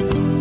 Bye.